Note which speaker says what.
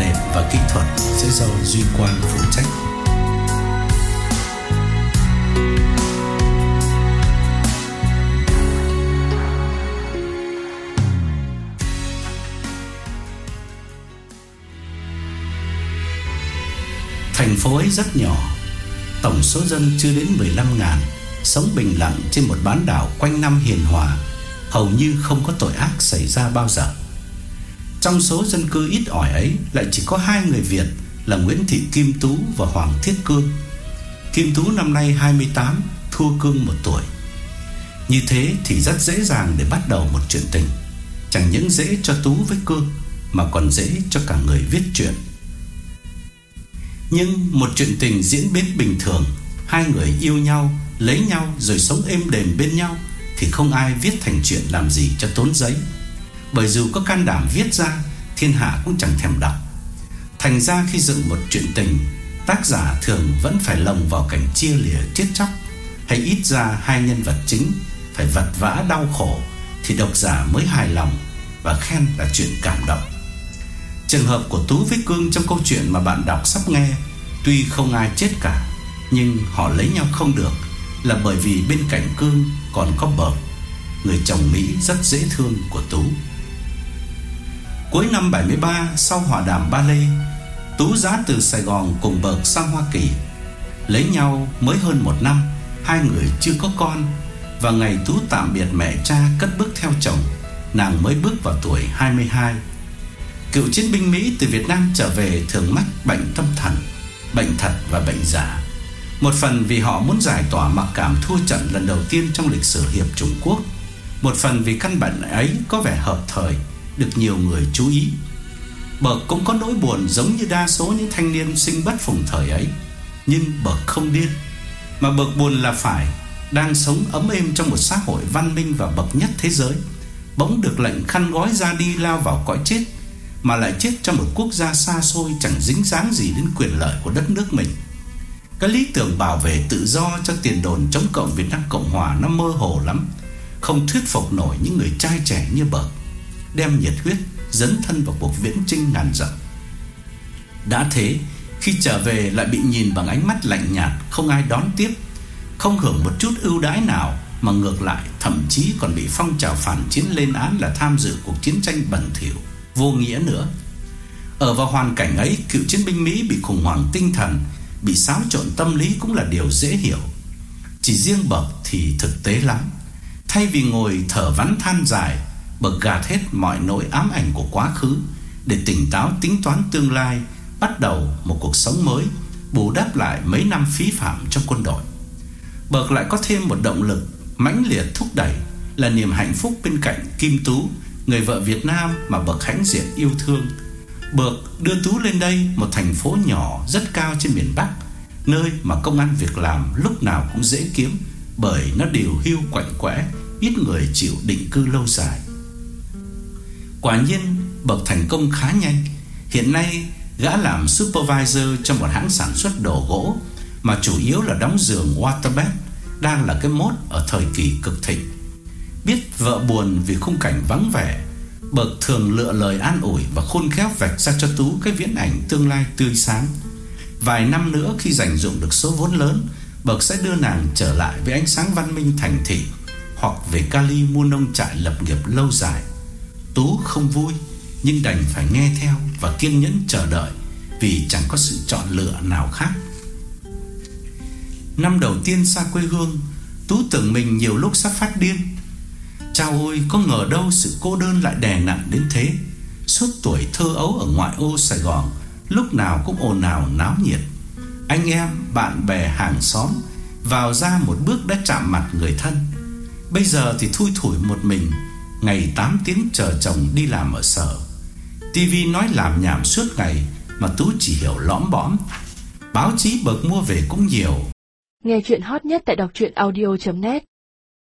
Speaker 1: Phần và kỹ thuật sẽ do Duy Quang phụ trách. Thành phố ấy rất nhỏ, tổng số dân chưa đến 15 ngàn, sống bình lặng trên một bán đảo quanh năm hiền hòa, hầu như không có tội ác xảy ra bao giờ. Trong số dân cư ít ỏi ấy lại chỉ có hai người Việt là Nguyễn Thị Kim Tú và Hoàng Thiết Cương. Kim Tú năm nay 28, thua Cương một tuổi. Như thế thì rất dễ dàng để bắt đầu một chuyện tình. Chẳng những dễ cho Tú với Cương mà còn dễ cho cả người viết chuyện. Nhưng một chuyện tình diễn biến bình thường, hai người yêu nhau, lấy nhau rồi sống êm đềm bên nhau thì không ai viết thành chuyện làm gì cho tốn giấy. Bởi dù có can đảm viết ra, thiên hạ cũng chẳng thèm đọc. Thành ra khi dựng một chuyện tình, tác giả thường vẫn phải lồng vào cảnh chia lìa chết chóc, hay ít ra hai nhân vật chính phải vật vã đau khổ thì độc giả mới hài lòng và khen là chuyện cảm động. Trường hợp của Tú với Cương trong câu chuyện mà bạn đọc sắp nghe, tuy không ai chết cả, nhưng họ lấy nhau không được là bởi vì bên cạnh Cương còn có bờ người chồng Mỹ rất dễ thương của Tú. Cuối năm 73 sau hòa đàm Ba Lê, Tú giá từ Sài Gòn cùng Bợp sang Hoa Kỳ. Lấy nhau mới hơn một năm, hai người chưa có con và ngày Tú tạm biệt mẹ cha cất bước theo chồng, nàng mới bước vào tuổi 22. Cựu chiến binh Mỹ từ Việt Nam trở về thường mắc bệnh tâm thần, bệnh thật và bệnh giả. Một phần vì họ muốn giải tỏa mặc cảm thua trận lần đầu tiên trong lịch sử hiệp Trung quốc, một phần vì căn bệnh ấy có vẻ hợp thời, được nhiều người chú ý. Bậc cũng có nỗi buồn giống như đa số những thanh niên sinh bất phùng thời ấy, nhưng bậc không điên, mà bậc buồn là phải đang sống ấm êm trong một xã hội văn minh và bậc nhất thế giới, bỗng được lệnh khăn gói ra đi lao vào cõi chết, mà lại chết trong một quốc gia xa xôi chẳng dính dáng gì đến quyền lợi của đất nước mình. Cái lý tưởng bảo vệ tự do cho tiền đồn chống cộng Việt Nam Cộng Hòa nó mơ hồ lắm, không thuyết phục nổi những người trai trẻ như bậc, đem nhiệt huyết dấn thân vào cuộc viễn chinh ngàn dặm. Đã thế, khi trở về lại bị nhìn bằng ánh mắt lạnh nhạt, không ai đón tiếp, không hưởng một chút ưu đãi nào mà ngược lại thậm chí còn bị phong trào phản chiến lên án là tham dự cuộc chiến tranh bẩn thỉu, vô nghĩa nữa. Ở vào hoàn cảnh ấy, cựu chiến binh Mỹ bị khủng hoảng tinh thần, bị xáo trộn tâm lý cũng là điều dễ hiểu. Chỉ riêng bậc thì thực tế lắm. Thay vì ngồi thở vắn than dài, bật gạt hết mọi nỗi ám ảnh của quá khứ để tỉnh táo tính toán tương lai, bắt đầu một cuộc sống mới, bù đắp lại mấy năm phí phạm trong quân đội. bực lại có thêm một động lực mãnh liệt thúc đẩy là niềm hạnh phúc bên cạnh Kim Tú, người vợ Việt Nam mà bậc hãnh diện yêu thương. Bậc đưa Tú lên đây, một thành phố nhỏ rất cao trên miền Bắc, nơi mà công ăn việc làm lúc nào cũng dễ kiếm bởi nó đều hưu quạnh quẽ, ít người chịu định cư lâu dài. Quả nhiên, bậc thành công khá nhanh. Hiện nay, gã làm supervisor trong một hãng sản xuất đồ gỗ mà chủ yếu là đóng giường waterbed đang là cái mốt ở thời kỳ cực thịnh. Biết vợ buồn vì khung cảnh vắng vẻ, Bậc thường lựa lời an ủi và khôn khéo vạch ra cho Tú cái viễn ảnh tương lai tươi sáng. Vài năm nữa khi giành dụng được số vốn lớn, Bậc sẽ đưa nàng trở lại với ánh sáng văn minh thành thị hoặc về Cali mua nông trại lập nghiệp lâu dài. Tú không vui nhưng đành phải nghe theo và kiên nhẫn chờ đợi vì chẳng có sự chọn lựa nào khác. Năm đầu tiên xa quê hương, Tú tưởng mình nhiều lúc sắp phát điên. Chao ôi, có ngờ đâu sự cô đơn lại đè nặng đến thế. Suốt tuổi thơ ấu ở ngoại ô Sài Gòn, lúc nào cũng ồn ào náo nhiệt. Anh em, bạn bè, hàng xóm vào ra một bước đã chạm mặt người thân. Bây giờ thì thui thủi một mình, ngày 8 tiếng chờ chồng đi làm ở sở. TV nói làm nhảm suốt ngày, mà Tú chỉ hiểu lõm bõm. Báo chí bậc mua về cũng nhiều.
Speaker 2: Nghe chuyện hot nhất tại đọc truyện audio.net